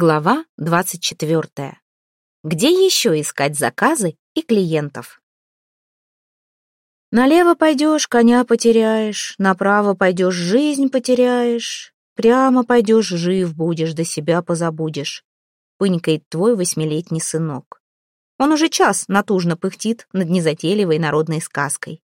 Глава 24. Где еще искать заказы и клиентов? Налево пойдешь, коня потеряешь, направо пойдешь, жизнь потеряешь, прямо пойдешь, жив будешь, до себя позабудешь, пынькает твой восьмилетний сынок. Он уже час натужно пыхтит над незатейливой народной сказкой.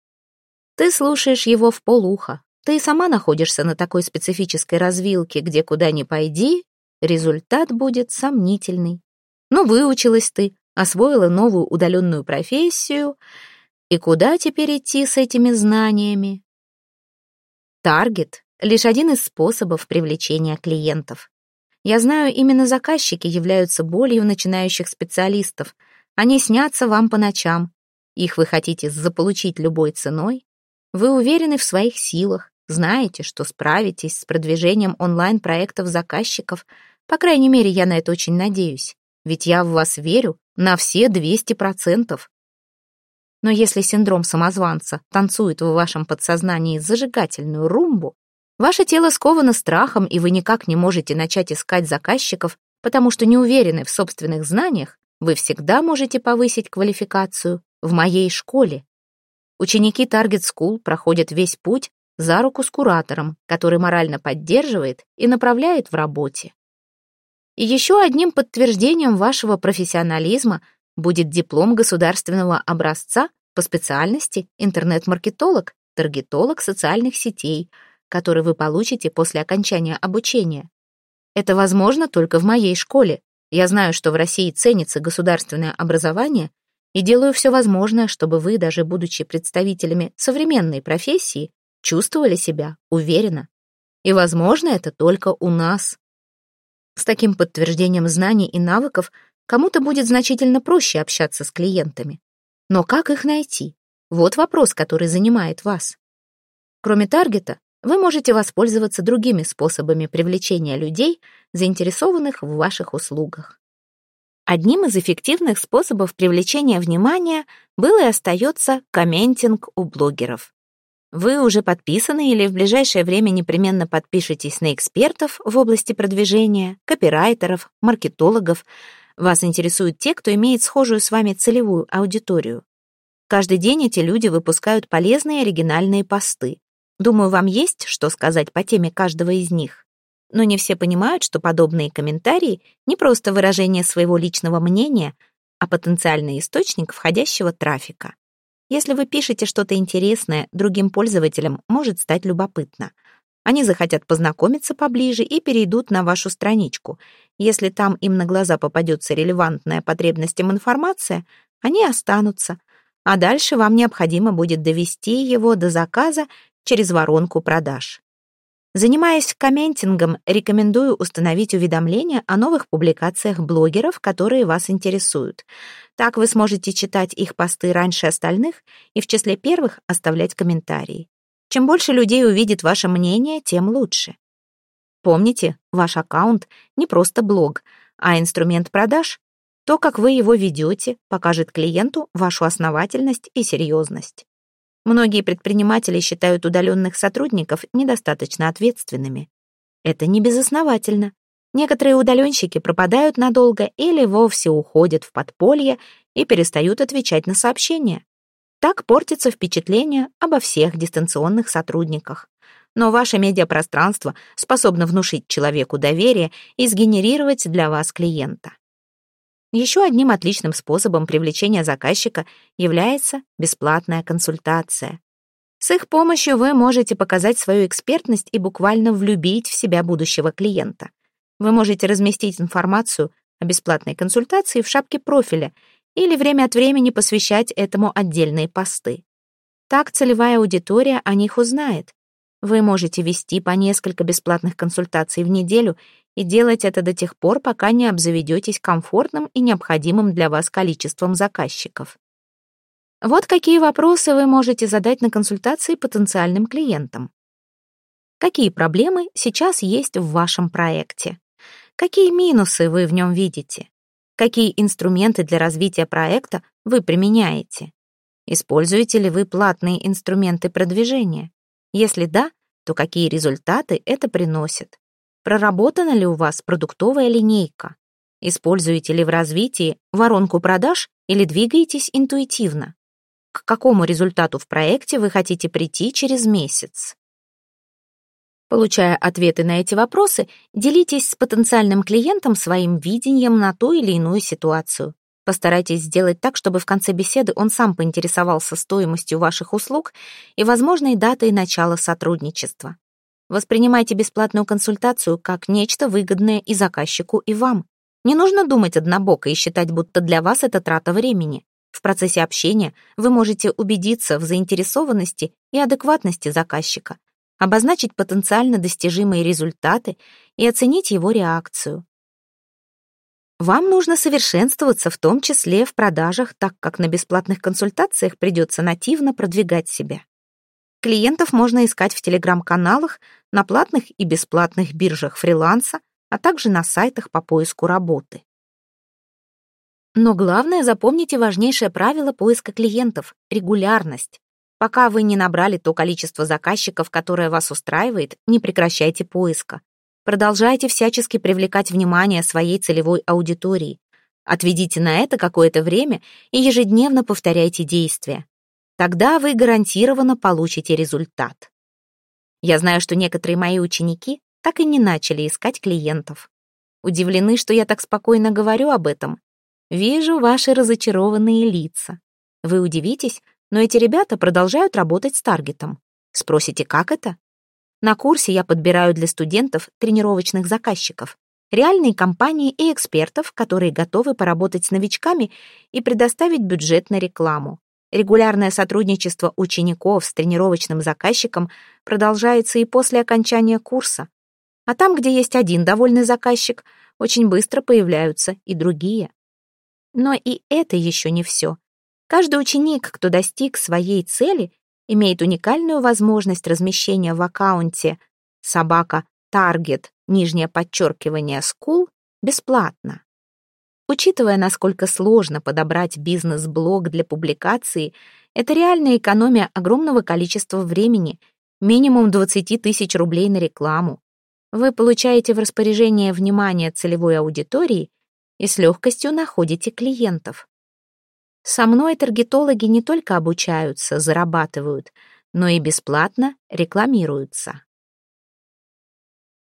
Ты слушаешь его в полуха, ты и сама находишься на такой специфической развилке, где куда ни пойди, результат будет сомнительный. Ну, выучилась ты, освоила новую удаленную профессию, и куда теперь идти с этими знаниями? Таргет — лишь один из способов привлечения клиентов. Я знаю, именно заказчики являются болью начинающих специалистов. Они снятся вам по ночам. Их вы хотите заполучить любой ценой. Вы уверены в своих силах, знаете, что справитесь с продвижением онлайн-проектов заказчиков — по крайней мере, я на это очень надеюсь. Ведь я в вас верю на все 200%. Но если синдром самозванца танцует в вашем подсознании зажигательную румбу, ваше тело сковано страхом, и вы никак не можете начать искать заказчиков, потому что не уверены в собственных знаниях, вы всегда можете повысить квалификацию в моей школе. Ученики Target School проходят весь путь за руку с куратором, который морально поддерживает и направляет в работе. И еще одним подтверждением вашего профессионализма будет диплом государственного образца по специальности интернет-маркетолог, таргетолог социальных сетей, который вы получите после окончания обучения. Это возможно только в моей школе. Я знаю, что в России ценится государственное образование и делаю все возможное, чтобы вы, даже будучи представителями современной профессии, чувствовали себя уверенно. И возможно это только у нас. С таким подтверждением знаний и навыков кому-то будет значительно проще общаться с клиентами. Но как их найти? Вот вопрос, который занимает вас. Кроме таргета, вы можете воспользоваться другими способами привлечения людей, заинтересованных в ваших услугах. Одним из эффективных способов привлечения внимания был и остается комментинг у блогеров. Вы уже подписаны или в ближайшее время непременно подпишетесь на экспертов в области продвижения, копирайтеров, маркетологов. Вас интересуют те, кто имеет схожую с вами целевую аудиторию. Каждый день эти люди выпускают полезные оригинальные посты. Думаю, вам есть что сказать по теме каждого из них. Но не все понимают, что подобные комментарии не просто выражение своего личного мнения, а потенциальный источник входящего трафика. Если вы пишете что-то интересное, другим пользователям может стать любопытно. Они захотят познакомиться поближе и перейдут на вашу страничку. Если там им на глаза попадется релевантная потребностям информация, они останутся. А дальше вам необходимо будет довести его до заказа через воронку продаж. Занимаясь комментингом, рекомендую установить уведомления о новых публикациях блогеров, которые вас интересуют. Так вы сможете читать их посты раньше остальных и в числе первых оставлять комментарии. Чем больше людей увидит ваше мнение, тем лучше. Помните, ваш аккаунт не просто блог, а инструмент продаж. То, как вы его ведете, покажет клиенту вашу основательность и серьезность. Многие предприниматели считают удаленных сотрудников недостаточно ответственными. Это не безосновательно. Некоторые удаленщики пропадают надолго или вовсе уходят в подполье и перестают отвечать на сообщения. Так портится впечатление обо всех дистанционных сотрудниках. Но ваше медиапространство способно внушить человеку доверие и сгенерировать для вас клиента. Еще одним отличным способом привлечения заказчика является бесплатная консультация. С их помощью вы можете показать свою экспертность и буквально влюбить в себя будущего клиента. Вы можете разместить информацию о бесплатной консультации в шапке профиля или время от времени посвящать этому отдельные посты. Так целевая аудитория о них узнает. Вы можете вести по несколько бесплатных консультаций в неделю и делать это до тех пор, пока не обзаведетесь комфортным и необходимым для вас количеством заказчиков. Вот какие вопросы вы можете задать на консультации потенциальным клиентам. Какие проблемы сейчас есть в вашем проекте? Какие минусы вы в нем видите? Какие инструменты для развития проекта вы применяете? Используете ли вы платные инструменты продвижения? Если да, то какие результаты это приносит? Проработана ли у вас продуктовая линейка? Используете ли в развитии воронку продаж или двигаетесь интуитивно? К какому результату в проекте вы хотите прийти через месяц? Получая ответы на эти вопросы, делитесь с потенциальным клиентом своим видением на ту или иную ситуацию. Постарайтесь сделать так, чтобы в конце беседы он сам поинтересовался стоимостью ваших услуг и возможной датой начала сотрудничества. Воспринимайте бесплатную консультацию как нечто выгодное и заказчику, и вам. Не нужно думать однобоко и считать, будто для вас это трата времени. В процессе общения вы можете убедиться в заинтересованности и адекватности заказчика, обозначить потенциально достижимые результаты и оценить его реакцию. Вам нужно совершенствоваться в том числе в продажах, так как на бесплатных консультациях придется нативно продвигать себя. Клиентов можно искать в телеграм-каналах, на платных и бесплатных биржах фриланса, а также на сайтах по поиску работы. Но главное, запомните важнейшее правило поиска клиентов — регулярность. Пока вы не набрали то количество заказчиков, которое вас устраивает, не прекращайте поиска. Продолжайте всячески привлекать внимание своей целевой аудитории. Отведите на это какое-то время и ежедневно повторяйте действия. Тогда вы гарантированно получите результат. Я знаю, что некоторые мои ученики так и не начали искать клиентов. Удивлены, что я так спокойно говорю об этом. Вижу ваши разочарованные лица. Вы удивитесь, но эти ребята продолжают работать с таргетом. Спросите, как это? На курсе я подбираю для студентов тренировочных заказчиков, реальные компании и экспертов, которые готовы поработать с новичками и предоставить бюджет на рекламу. Регулярное сотрудничество учеников с тренировочным заказчиком продолжается и после окончания курса. А там, где есть один довольный заказчик, очень быстро появляются и другие. Но и это еще не все. Каждый ученик, кто достиг своей цели, имеет уникальную возможность размещения в аккаунте собака Target, нижнее подчеркивание School, бесплатно. Учитывая, насколько сложно подобрать бизнес-блог для публикации, это реальная экономия огромного количества времени, минимум 20 тысяч рублей на рекламу. Вы получаете в распоряжение внимание целевой аудитории и с легкостью находите клиентов. Со мной таргетологи не только обучаются, зарабатывают, но и бесплатно рекламируются.